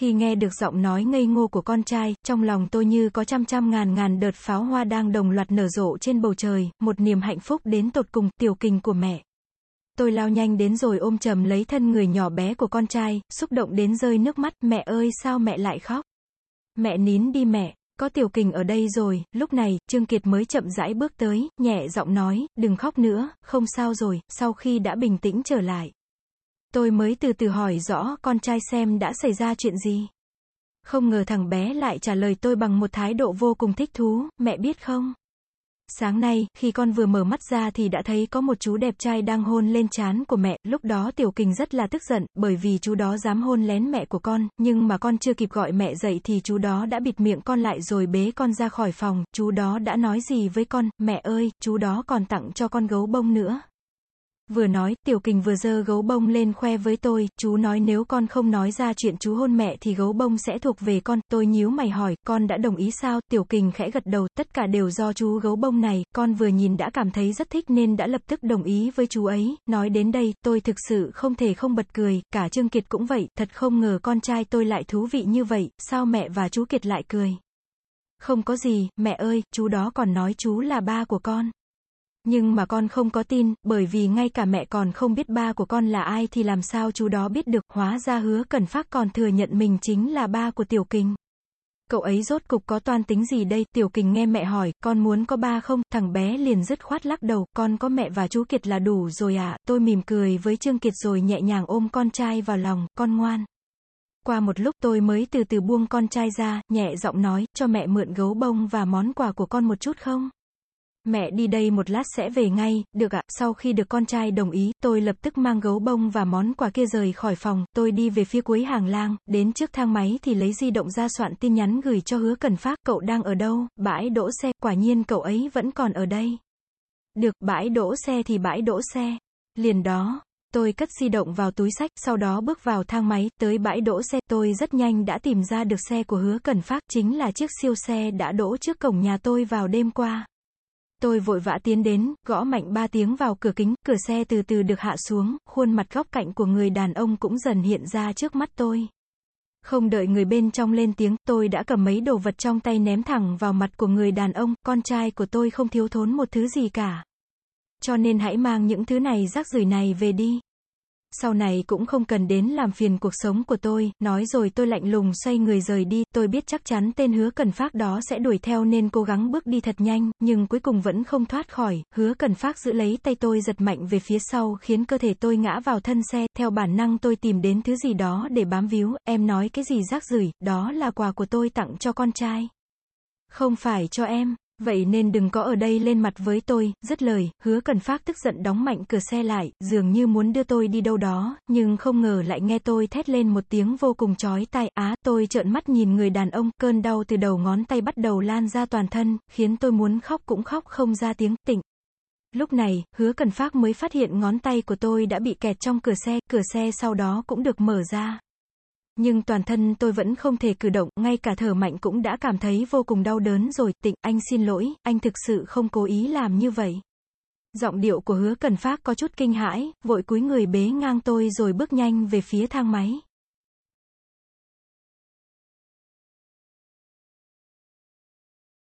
Khi nghe được giọng nói ngây ngô của con trai, trong lòng tôi như có trăm trăm ngàn ngàn đợt pháo hoa đang đồng loạt nở rộ trên bầu trời, một niềm hạnh phúc đến tột cùng, tiểu kình của mẹ. Tôi lao nhanh đến rồi ôm chầm lấy thân người nhỏ bé của con trai, xúc động đến rơi nước mắt, mẹ ơi sao mẹ lại khóc? Mẹ nín đi mẹ, có tiểu kình ở đây rồi, lúc này, Trương Kiệt mới chậm rãi bước tới, nhẹ giọng nói, đừng khóc nữa, không sao rồi, sau khi đã bình tĩnh trở lại. Tôi mới từ từ hỏi rõ con trai xem đã xảy ra chuyện gì. Không ngờ thằng bé lại trả lời tôi bằng một thái độ vô cùng thích thú, mẹ biết không? Sáng nay, khi con vừa mở mắt ra thì đã thấy có một chú đẹp trai đang hôn lên trán của mẹ, lúc đó Tiểu Kình rất là tức giận, bởi vì chú đó dám hôn lén mẹ của con, nhưng mà con chưa kịp gọi mẹ dậy thì chú đó đã bịt miệng con lại rồi bế con ra khỏi phòng, chú đó đã nói gì với con, mẹ ơi, chú đó còn tặng cho con gấu bông nữa. Vừa nói, Tiểu Kình vừa dơ gấu bông lên khoe với tôi, chú nói nếu con không nói ra chuyện chú hôn mẹ thì gấu bông sẽ thuộc về con, tôi nhíu mày hỏi, con đã đồng ý sao, Tiểu Kình khẽ gật đầu, tất cả đều do chú gấu bông này, con vừa nhìn đã cảm thấy rất thích nên đã lập tức đồng ý với chú ấy, nói đến đây, tôi thực sự không thể không bật cười, cả Trương Kiệt cũng vậy, thật không ngờ con trai tôi lại thú vị như vậy, sao mẹ và chú Kiệt lại cười. Không có gì, mẹ ơi, chú đó còn nói chú là ba của con. Nhưng mà con không có tin, bởi vì ngay cả mẹ còn không biết ba của con là ai thì làm sao chú đó biết được, hóa ra hứa cần phát còn thừa nhận mình chính là ba của Tiểu Kình. Cậu ấy rốt cục có toan tính gì đây, Tiểu Kình nghe mẹ hỏi, con muốn có ba không, thằng bé liền dứt khoát lắc đầu, con có mẹ và chú Kiệt là đủ rồi ạ, à? tôi mỉm cười với Trương Kiệt rồi nhẹ nhàng ôm con trai vào lòng, con ngoan. Qua một lúc tôi mới từ từ buông con trai ra, nhẹ giọng nói, cho mẹ mượn gấu bông và món quà của con một chút không? Mẹ đi đây một lát sẽ về ngay, được ạ, sau khi được con trai đồng ý, tôi lập tức mang gấu bông và món quà kia rời khỏi phòng, tôi đi về phía cuối hàng lang, đến trước thang máy thì lấy di động ra soạn tin nhắn gửi cho hứa cần phát, cậu đang ở đâu, bãi đỗ xe, quả nhiên cậu ấy vẫn còn ở đây. Được, bãi đỗ xe thì bãi đỗ xe. Liền đó, tôi cất di động vào túi sách, sau đó bước vào thang máy, tới bãi đỗ xe, tôi rất nhanh đã tìm ra được xe của hứa cần phát, chính là chiếc siêu xe đã đỗ trước cổng nhà tôi vào đêm qua. Tôi vội vã tiến đến, gõ mạnh ba tiếng vào cửa kính, cửa xe từ từ được hạ xuống, khuôn mặt góc cạnh của người đàn ông cũng dần hiện ra trước mắt tôi. Không đợi người bên trong lên tiếng, tôi đã cầm mấy đồ vật trong tay ném thẳng vào mặt của người đàn ông, con trai của tôi không thiếu thốn một thứ gì cả. Cho nên hãy mang những thứ này rác rưởi này về đi sau này cũng không cần đến làm phiền cuộc sống của tôi, nói rồi tôi lạnh lùng xoay người rời đi, tôi biết chắc chắn tên hứa cần phát đó sẽ đuổi theo nên cố gắng bước đi thật nhanh, nhưng cuối cùng vẫn không thoát khỏi, hứa cần phát giữ lấy tay tôi giật mạnh về phía sau khiến cơ thể tôi ngã vào thân xe, theo bản năng tôi tìm đến thứ gì đó để bám víu, em nói cái gì rác rưởi, đó là quà của tôi tặng cho con trai. Không phải cho em. Vậy nên đừng có ở đây lên mặt với tôi, dứt lời, hứa cần phát tức giận đóng mạnh cửa xe lại, dường như muốn đưa tôi đi đâu đó, nhưng không ngờ lại nghe tôi thét lên một tiếng vô cùng chói tai, á, tôi trợn mắt nhìn người đàn ông, cơn đau từ đầu ngón tay bắt đầu lan ra toàn thân, khiến tôi muốn khóc cũng khóc không ra tiếng, tỉnh. Lúc này, hứa cần phát mới phát hiện ngón tay của tôi đã bị kẹt trong cửa xe, cửa xe sau đó cũng được mở ra. Nhưng toàn thân tôi vẫn không thể cử động, ngay cả thở mạnh cũng đã cảm thấy vô cùng đau đớn rồi, tịnh, anh xin lỗi, anh thực sự không cố ý làm như vậy. Giọng điệu của hứa cần phát có chút kinh hãi, vội cúi người bế ngang tôi rồi bước nhanh về phía thang máy.